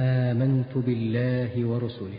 آمنت بالله ورسله.